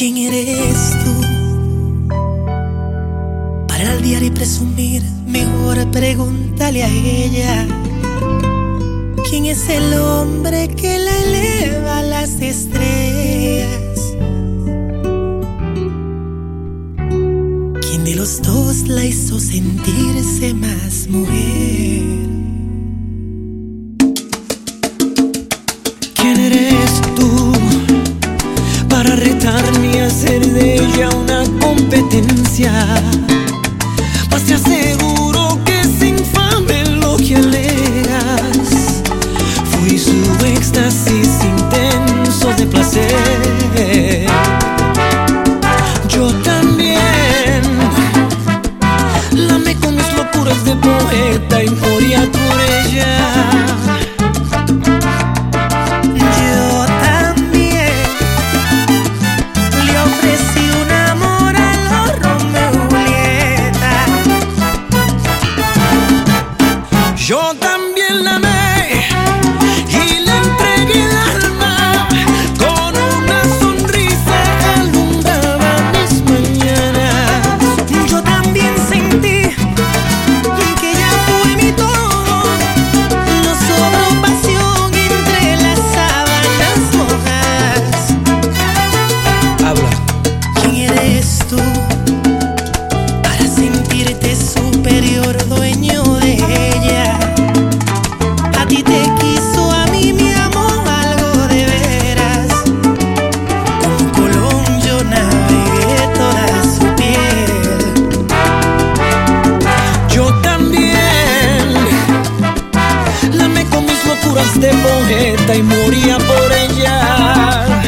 ¿Quién eres tú? Para al diario y presumir, mejor pregúntale a ella. ¿Quién es el hombre que la eleva a las estrellas? ¿Quién de los dos la hizo sentirse más mujer? ¿Quién eres tú para retarme hacer de ella una competencia? Más te aseguro que es infame lo que alegas. Fui su éxtasis intenso de placer. Yo también la amé con mis locuras de poeta y por ella. Yo aventuras de poeta y moría por ella.